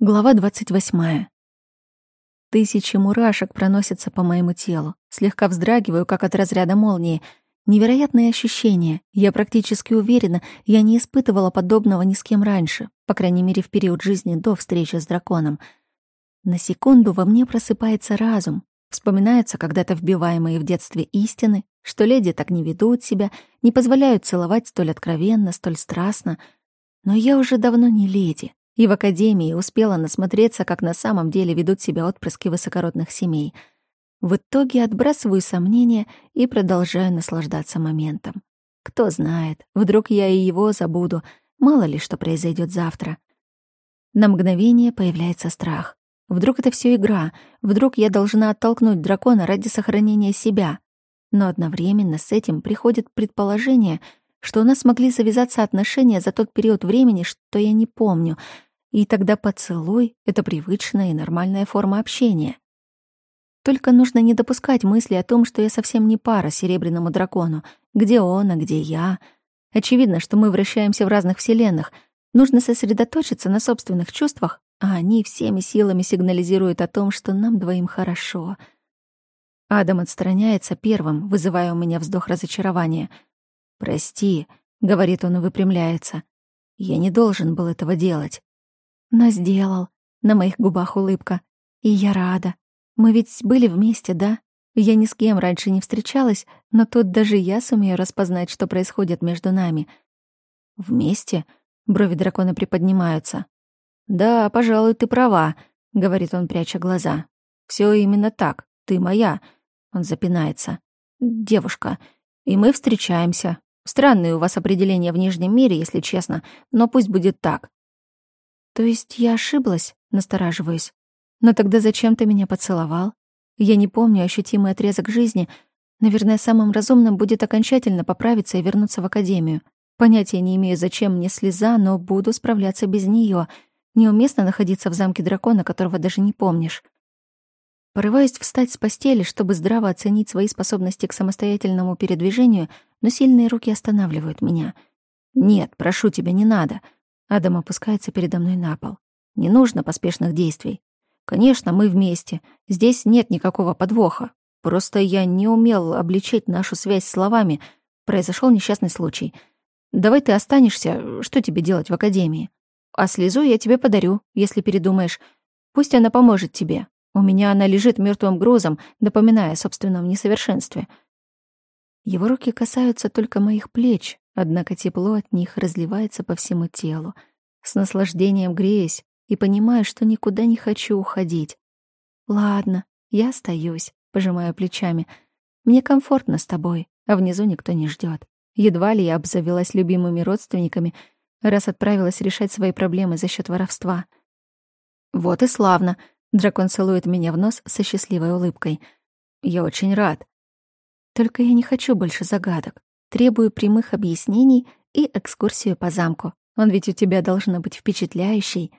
Глава 28. Тысячи мурашек проносятся по моему телу. Слегка вздрагиваю, как от разряда молнии. Невероятные ощущения. Я практически уверена, я не испытывала подобного ни с кем раньше, по крайней мере, в период жизни до встречи с драконом. На секунду во мне просыпается разум. Вспоминаются когда-то вбиваемые в детстве истины, что леди так не ведут себя, не позволяют целовать столь откровенно, столь страстно. Но я уже давно не леди и в академии успела насмотреться, как на самом деле ведут себя отпрыски высокородных семей. В итоге отбрасываю сомнения и продолжаю наслаждаться моментом. Кто знает, вдруг я и его забуду, мало ли что произойдет завтра. На мгновение появляется страх. Вдруг это все игра, вдруг я должна оттолкнуть дракона ради сохранения себя. Но одновременно с этим приходит предположение, что у нас могли завязаться отношения за тот период времени, что я не помню — и тогда поцелуй — это привычная и нормальная форма общения. Только нужно не допускать мысли о том, что я совсем не пара серебряному дракону. Где он, а где я? Очевидно, что мы вращаемся в разных вселенных. Нужно сосредоточиться на собственных чувствах, а они всеми силами сигнализируют о том, что нам двоим хорошо. Адам отстраняется первым, вызывая у меня вздох разочарования. «Прости», — говорит он и выпрямляется. «Я не должен был этого делать». Но сделал. На моих губах улыбка. И я рада. Мы ведь были вместе, да? Я ни с кем раньше не встречалась, но тут даже я сумею распознать, что происходит между нами. Вместе? Брови дракона приподнимаются. Да, пожалуй, ты права, говорит он, пряча глаза. Все именно так. Ты моя. Он запинается. Девушка. И мы встречаемся. Странные у вас определения в Нижнем мире, если честно, но пусть будет так. То есть я ошиблась, настораживаюсь. Но тогда зачем ты меня поцеловал? Я не помню ощутимый отрезок жизни. Наверное, самым разумным будет окончательно поправиться и вернуться в академию. Понятия не имею, зачем мне слеза, но буду справляться без нее. Неуместно находиться в замке дракона, которого даже не помнишь. Порываюсь встать с постели, чтобы здраво оценить свои способности к самостоятельному передвижению, но сильные руки останавливают меня. «Нет, прошу тебя, не надо. Адам опускается передо мной на пол. Не нужно поспешных действий. Конечно, мы вместе. Здесь нет никакого подвоха. Просто я не умел обличить нашу связь словами. Произошел несчастный случай. Давай ты останешься, что тебе делать в академии? А слезу я тебе подарю, если передумаешь. Пусть она поможет тебе. У меня она лежит мертвым грузом, напоминая о собственном несовершенстве. Его руки касаются только моих плеч, Однако тепло от них разливается по всему телу. С наслаждением греюсь и понимаю, что никуда не хочу уходить. Ладно, я остаюсь, пожимаю плечами. Мне комфортно с тобой, а внизу никто не ждет. Едва ли я обзавелась любимыми родственниками, раз отправилась решать свои проблемы за счет воровства. Вот и славно. Дракон целует меня в нос со счастливой улыбкой. Я очень рад. Только я не хочу больше загадок. Требую прямых объяснений и экскурсию по замку. Он ведь у тебя должен быть впечатляющий.